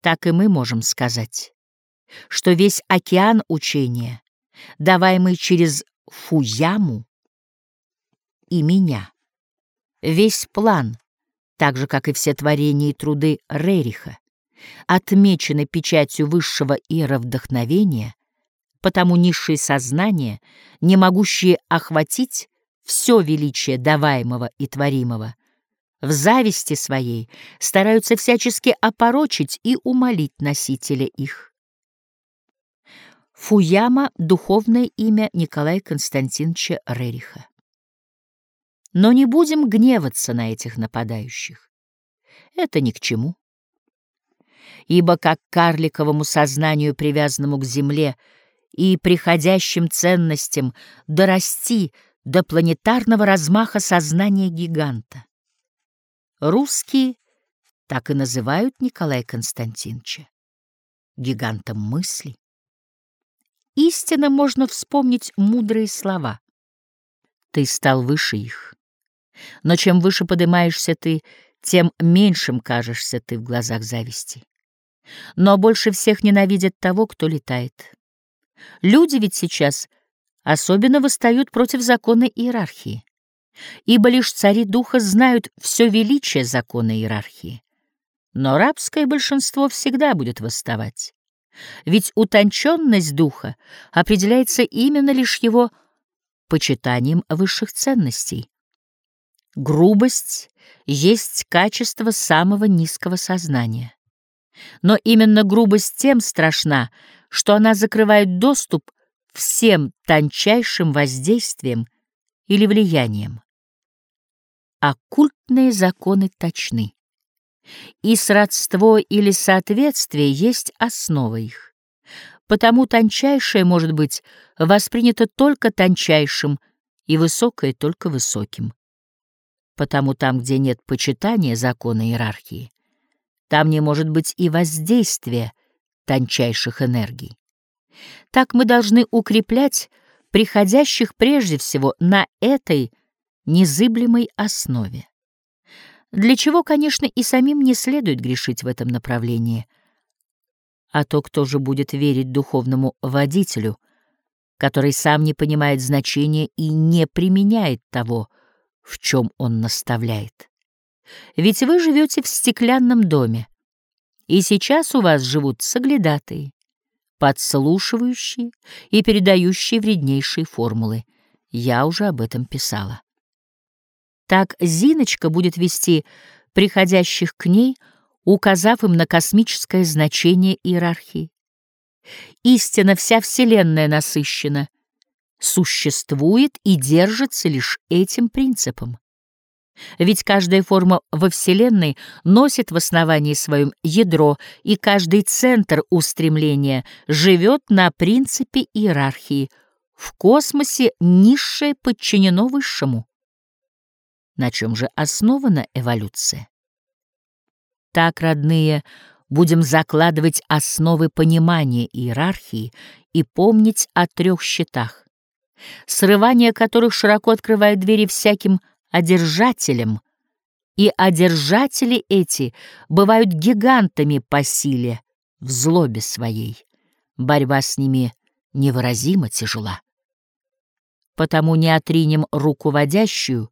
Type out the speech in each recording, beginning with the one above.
так и мы можем сказать, что весь океан учения, даваемый через Фуяму и меня, весь план, так же, как и все творения и труды Рериха, отмечены печатью высшего иеровдохновения, потому низшие сознания, не могущие охватить все величие даваемого и творимого, в зависти своей стараются всячески опорочить и умолить носителя их. Фуяма — духовное имя Николая Константиновича Рериха. Но не будем гневаться на этих нападающих. Это ни к чему. Ибо как карликовому сознанию, привязанному к земле, и приходящим ценностям дорасти до планетарного размаха сознания гиганта. Русские так и называют Николая Константиновича гигантом мысли. Истинно можно вспомнить мудрые слова. Ты стал выше их. Но чем выше поднимаешься ты, тем меньшим кажешься ты в глазах зависти. Но больше всех ненавидят того, кто летает. Люди ведь сейчас особенно восстают против закона иерархии ибо лишь цари духа знают все величие закона иерархии. Но рабское большинство всегда будет восставать. Ведь утонченность духа определяется именно лишь его почитанием высших ценностей. Грубость есть качество самого низкого сознания. Но именно грубость тем страшна, что она закрывает доступ всем тончайшим воздействием или влиянием оккультные законы точны, и сродство или соответствие есть основа их. Потому тончайшее может быть воспринято только тончайшим и высокое только высоким. Потому там, где нет почитания закона иерархии, там не может быть и воздействия тончайших энергий. Так мы должны укреплять приходящих прежде всего на этой незыблемой основе. Для чего, конечно, и самим не следует грешить в этом направлении. А то кто же будет верить духовному водителю, который сам не понимает значения и не применяет того, в чем он наставляет? Ведь вы живете в стеклянном доме, и сейчас у вас живут соглядатые, подслушивающие и передающие вреднейшие формулы. Я уже об этом писала. Так Зиночка будет вести приходящих к ней, указав им на космическое значение иерархии. Истина вся Вселенная насыщена, существует и держится лишь этим принципом. Ведь каждая форма во Вселенной носит в основании своем ядро, и каждый центр устремления живет на принципе иерархии. В космосе низшее подчинено высшему на чем же основана эволюция. Так, родные, будем закладывать основы понимания иерархии и помнить о трех щитах, срывание которых широко открывает двери всяким одержателям, и одержатели эти бывают гигантами по силе в злобе своей. Борьба с ними невыразимо тяжела. Потому не отринем руководящую,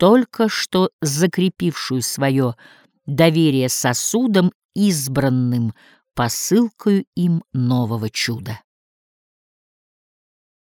только что закрепившую свое доверие сосудам избранным посылкою им нового чуда.